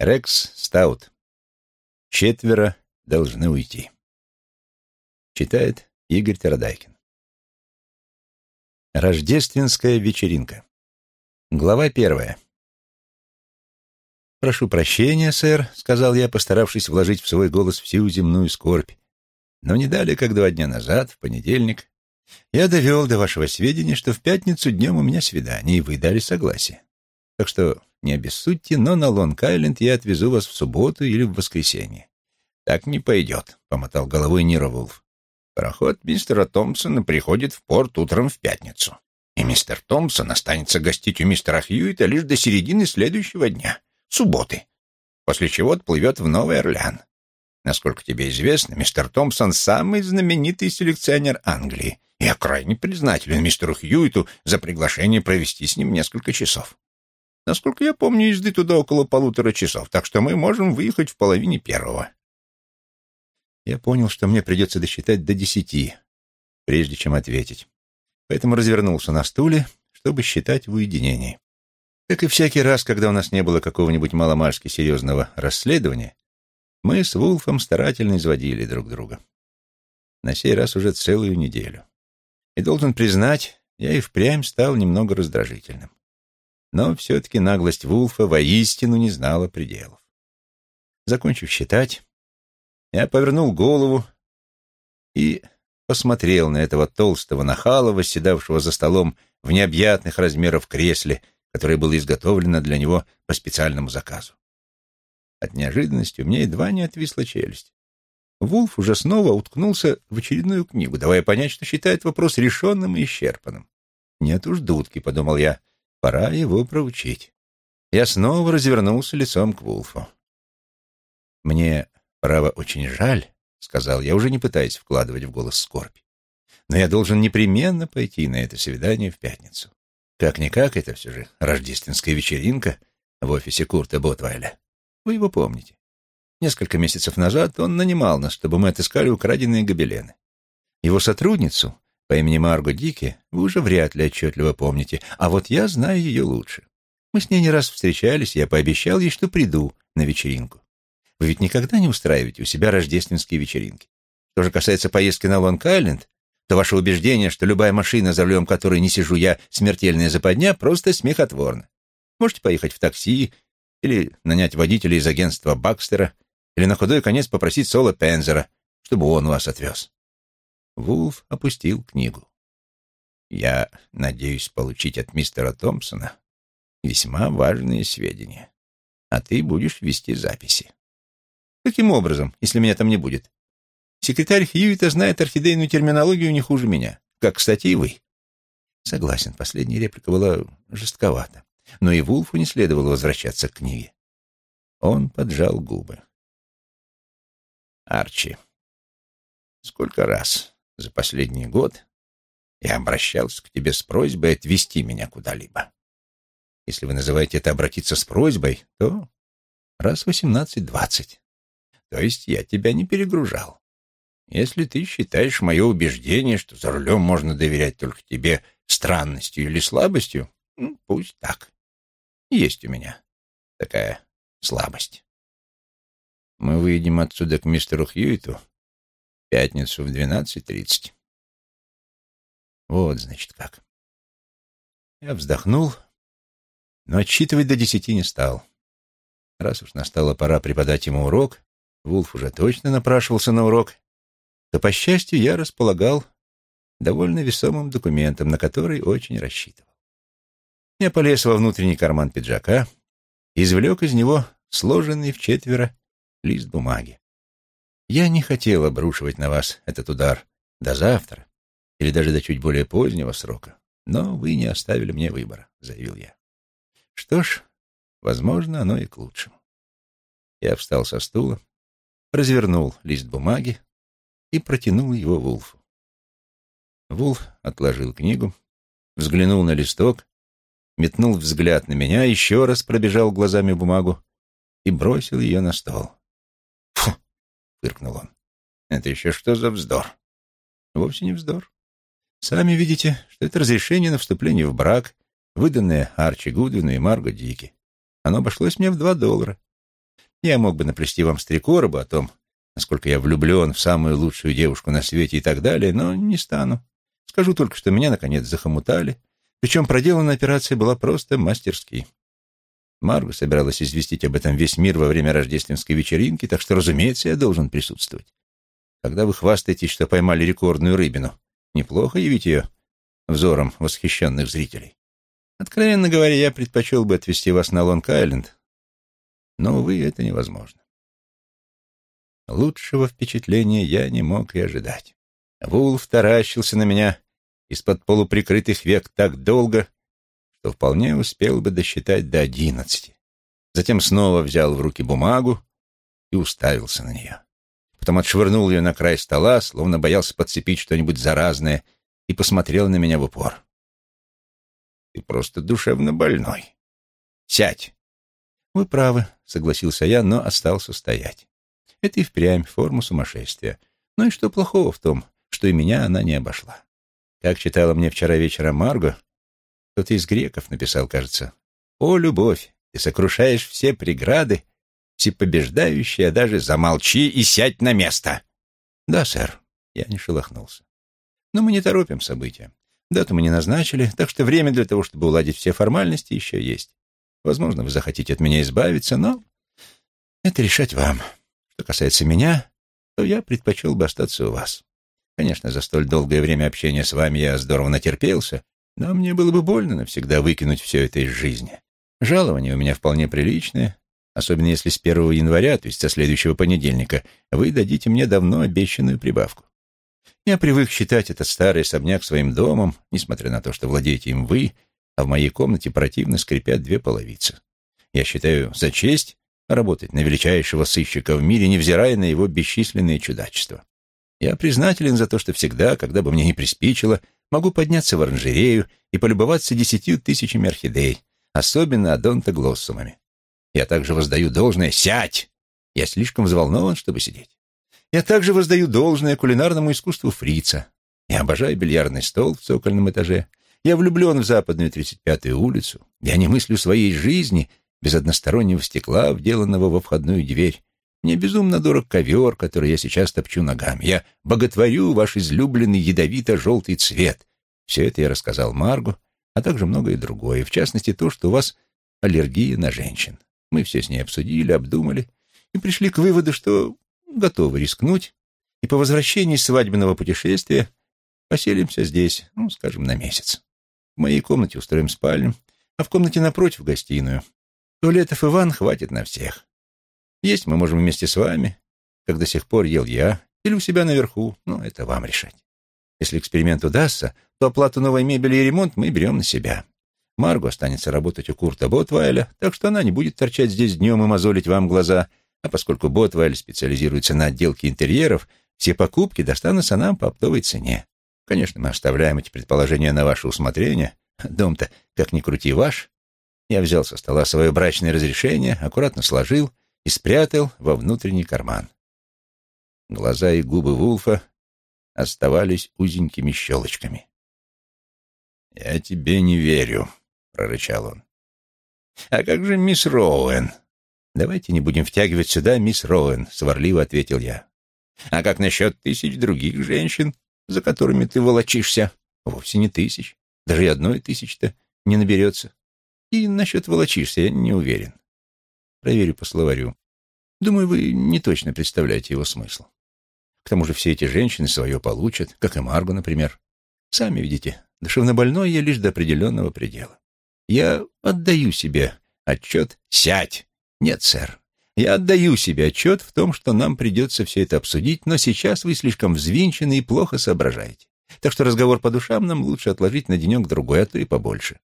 Рекс Стаут. Четверо должны уйти. Читает Игорь Тарадайкин. Рождественская вечеринка. Глава первая. «Прошу прощения, сэр», — сказал я, постаравшись вложить в свой голос всю земную скорбь. Но не далее, как два дня назад, в понедельник, я довел до вашего сведения, что в пятницу днем у меня свидание, и вы дали согласие. Так что не обессудьте, но на Лонг-Айленд я отвезу вас в субботу или в воскресенье. Так не пойдет, — помотал головой Ниро Вулф. Пароход мистера Томпсона приходит в порт утром в пятницу. И мистер Томпсон останется гостить у мистера Хьюита лишь до середины следующего дня, субботы, после чего отплывет в Новый Орлеан. Насколько тебе известно, мистер Томпсон — самый знаменитый селекционер Англии. Я крайне признателен мистеру Хьюиту за приглашение провести с ним несколько часов. Насколько я помню, езды туда около полутора часов, так что мы можем выехать в половине первого. Я понял, что мне придется досчитать до десяти, прежде чем ответить. Поэтому развернулся на стуле, чтобы считать в уединении. Как и всякий раз, когда у нас не было какого-нибудь маломальски серьезного расследования, мы с Вулфом старательно изводили друг друга. На сей раз уже целую неделю. И должен признать, я и впрямь стал немного раздражительным. Но все-таки наглость Вулфа воистину не знала пределов. Закончив считать, я повернул голову и посмотрел на этого толстого нахала, восседавшего за столом в необъятных размеров кресле, которое было изготовлено для него по специальному заказу. От неожиданности у меня едва не отвисла челюсть. Вулф уже снова уткнулся в очередную книгу, давая понять, что считает вопрос решенным и исчерпанным. «Нет уж дудки», — подумал я, Пора его проучить. Я снова развернулся лицом к Вулфу. «Мне, право, очень жаль», — сказал я, уже не пытаясь вкладывать в голос скорбь. «Но я должен непременно пойти на это свидание в пятницу. Как-никак, это все же рождественская вечеринка в офисе Курта Ботвайля. Вы его помните. Несколько месяцев назад он нанимал нас, чтобы мы отыскали украденные гобелены. Его сотрудницу, по имени Марго Дики вы уже вряд ли отчетливо помните, а вот я знаю ее лучше. Мы с ней не раз встречались, я пообещал ей, что приду на вечеринку. Вы ведь никогда не устраиваете у себя рождественские вечеринки. Что же касается поездки на Лонг-Айленд, то ваше убеждение, что любая машина, за рулем которой не сижу я, смертельная западня, просто смехотворно. Можете поехать в такси или нанять водителя из агентства Бакстера или на худой конец попросить Соло Пензера, чтобы он вас отвез. Вулф опустил книгу. «Я надеюсь получить от мистера Томпсона весьма важные сведения, а ты будешь вести записи». «Каким образом, если меня там не будет? Секретарь Хьюита знает орхидейную терминологию не хуже меня, как, кстати, и вы». Согласен, последняя реплика была жестковата, но и Вулфу не следовало возвращаться к книге. Он поджал губы. «Арчи, сколько раз за последний год я обращался к тебе с просьбой отвезти меня куда-либо. Если вы называете это обратиться с просьбой, то раз восемнадцать-двадцать. То есть я тебя не перегружал. Если ты считаешь мое убеждение, что за рулем можно доверять только тебе странностью или слабостью, ну, пусть так. Есть у меня такая слабость. Мы выйдем отсюда к мистеру Хьюиту пятницу в двенадцать тридцать. Вот, значит, как. Я вздохнул, но отсчитывать до десяти не стал. Раз уж настала пора преподать ему урок, Вулф уже точно напрашивался на урок, то, по счастью, я располагал довольно весомым документом, на который очень рассчитывал. Я полез во внутренний карман пиджака и извлек из него сложенный в четверо лист бумаги. Я не хотел обрушивать на вас этот удар до завтра или даже до чуть более позднего срока, но вы не оставили мне выбора, — заявил я. Что ж, возможно, оно и к лучшему. Я встал со стула, развернул лист бумаги и протянул его Вулфу. Вулф отложил книгу, взглянул на листок, метнул взгляд на меня, еще раз пробежал глазами бумагу и бросил ее на стол фыркнул он. «Это еще что за вздор?» «Вовсе не вздор. Сами видите, что это разрешение на вступление в брак, выданное Арчи Гудвину и Марго Дики. Оно обошлось мне в два доллара. Я мог бы наплести вам стрекоробу о том, насколько я влюблен в самую лучшую девушку на свете и так далее, но не стану. Скажу только, что меня, наконец, захомутали, причем проделанная операция была просто мастерски. Марго собиралась известить об этом весь мир во время рождественской вечеринки, так что, разумеется, я должен присутствовать. Когда вы хвастаетесь, что поймали рекордную рыбину, неплохо явить ее взором восхищенных зрителей. Откровенно говоря, я предпочел бы отвезти вас на Лонг-Айленд, но, увы, это невозможно. Лучшего впечатления я не мог и ожидать. Вулф таращился на меня из-под полуприкрытых век так долго, что вполне успел бы досчитать до одиннадцати. Затем снова взял в руки бумагу и уставился на нее. Потом отшвырнул ее на край стола, словно боялся подцепить что-нибудь заразное, и посмотрел на меня в упор. «Ты просто душевно больной. Сядь!» «Вы правы», — согласился я, но остался стоять. Это и впрямь форма сумасшествия. Ну и что плохого в том, что и меня она не обошла? Как читала мне вчера вечером Марго, кто-то из греков написал, кажется, «О, любовь, ты сокрушаешь все преграды, всепобеждающая, даже замолчи и сядь на место». «Да, сэр», — я не шелохнулся. «Но мы не торопим события. Дату мы не назначили, так что время для того, чтобы уладить все формальности, еще есть. Возможно, вы захотите от меня избавиться, но это решать вам». Что касается меня, то я предпочел бы остаться у вас. Конечно, за столь долгое время общения с вами я здорово натерпелся, но мне было бы больно навсегда выкинуть все это из жизни. Жалование у меня вполне приличное, особенно если с 1 января, то есть со следующего понедельника, вы дадите мне давно обещанную прибавку. Я привык считать этот старый особняк своим домом, несмотря на то, что владеете им вы, а в моей комнате противно скрипят две половицы. Я считаю за честь работать на величайшего сыщика в мире, невзирая на его бесчисленные чудачества. Я признателен за то, что всегда, когда бы мне не приспичило, могу подняться в оранжерею и полюбоваться десятью тысячами орхидей, особенно адонтоглоссумами. Я также воздаю должное «сядь!» Я слишком взволнован, чтобы сидеть. Я также воздаю должное кулинарному искусству фрица. Я обожаю бильярдный стол в цокольном этаже. Я влюблен в западную 35-ю улицу. Я не мыслю своей жизни без одностороннего стекла, вделанного во входную дверь. Мне безумно дорог ковер, который я сейчас топчу ногами. Я боготворю ваш излюбленный ядовито-желтый цвет. Все это я рассказал Маргу, а также многое другое, в частности то, что у вас аллергия на женщин. Мы все с ней обсудили, обдумали и пришли к выводу, что готовы рискнуть, и по возвращении свадебного путешествия поселимся здесь, ну, скажем, на месяц. В моей комнате устроим спальню, а в комнате напротив — гостиную. Туалетов Иван хватит на всех. Есть мы можем вместе с вами, как до сих пор ел я, или у себя наверху, ну, это вам решать. Если эксперимент удастся, то оплату новой мебели и ремонт мы берем на себя. Марго останется работать у Курта Ботвайля, так что она не будет торчать здесь днем и мозолить вам глаза, а поскольку Ботвайль специализируется на отделке интерьеров, все покупки достанутся нам по оптовой цене. Конечно, мы оставляем эти предположения на ваше усмотрение. Дом-то, как ни крути, ваш. Я взял со стола свое брачное разрешение, аккуратно сложил и спрятал во внутренний карман. Глаза и губы Вулфа оставались узенькими щелочками. «Я тебе не верю», — прорычал он. «А как же мисс Роуэн?» «Давайте не будем втягивать сюда мисс Роуэн», — сварливо ответил я. «А как насчет тысяч других женщин, за которыми ты волочишься?» «Вовсе не тысяч. Даже и одной тысяч-то не наберется. И насчет волочишься я не уверен. Проверю по словарю. Думаю, вы не точно представляете его смысл. К тому же все эти женщины свое получат, как и Марго, например. Сами видите, душевнобольной я лишь до определенного предела. Я отдаю себе отчет «сядь». Нет, сэр, я отдаю себе отчет в том, что нам придется все это обсудить, но сейчас вы слишком взвинчены и плохо соображаете. Так что разговор по душам нам лучше отложить на денек-другой, а то и побольше.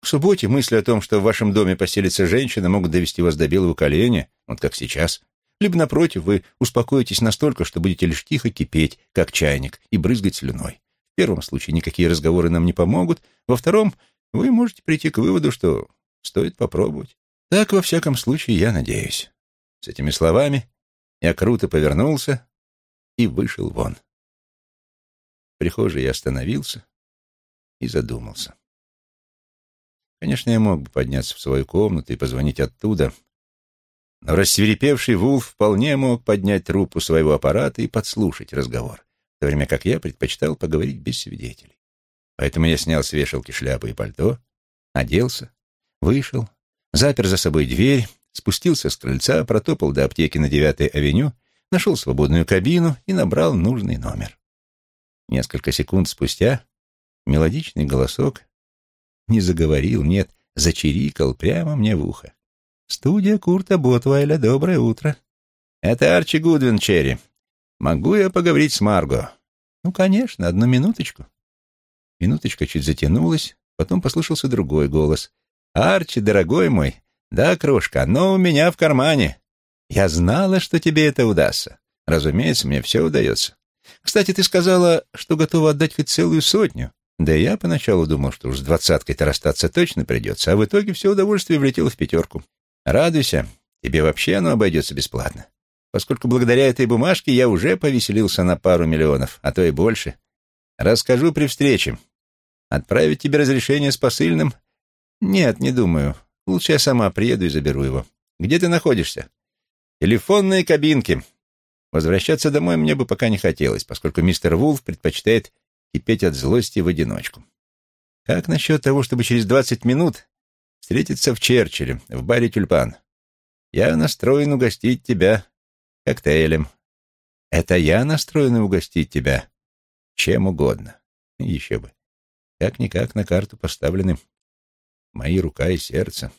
В субботе мысли о том, что в вашем доме поселится женщина, могут довести вас до белого коленя, вот как сейчас. Либо, напротив, вы успокоитесь настолько, что будете лишь тихо кипеть, как чайник, и брызгать слюной. В первом случае никакие разговоры нам не помогут, во втором вы можете прийти к выводу, что стоит попробовать. Так, во всяком случае, я надеюсь. С этими словами я круто повернулся и вышел вон. В прихожей я остановился и задумался. Конечно, я мог бы подняться в свою комнату и позвонить оттуда, Но рассверепевший Вулф вполне мог поднять трубку своего аппарата и подслушать разговор, в то время как я предпочитал поговорить без свидетелей. Поэтому я снял с вешалки шляпу и пальто, оделся, вышел, запер за собой дверь, спустился с крыльца, протопал до аптеки на девятой авеню, нашел свободную кабину и набрал нужный номер. Несколько секунд спустя мелодичный голосок не заговорил, нет, зачирикал прямо мне в ухо. «Студия Курта Ботвайля, доброе утро». «Это Арчи Гудвин, Черри. Могу я поговорить с Марго?» «Ну, конечно, одну минуточку». Минуточка чуть затянулась, потом послышался другой голос. «Арчи, дорогой мой, да, крошка, оно у меня в кармане. Я знала, что тебе это удастся. Разумеется, мне все удается. Кстати, ты сказала, что готова отдать хоть целую сотню. Да я поначалу думал, что уж с двадцаткой-то расстаться точно придется, а в итоге все удовольствие влетело в пятерку. Радуйся, тебе вообще оно обойдется бесплатно. Поскольку благодаря этой бумажке я уже повеселился на пару миллионов, а то и больше. Расскажу при встрече. Отправить тебе разрешение с посыльным? Нет, не думаю. Лучше я сама приеду и заберу его. Где ты находишься? Телефонные кабинки. Возвращаться домой мне бы пока не хотелось, поскольку мистер Вулф предпочитает кипеть от злости в одиночку. Как насчет того, чтобы через двадцать минут встретиться в Черчилле, в баре «Тюльпан»? Я настроен угостить тебя коктейлем. Это я настроен угостить тебя чем угодно. Еще бы. Как-никак на карту поставлены мои рука и сердце.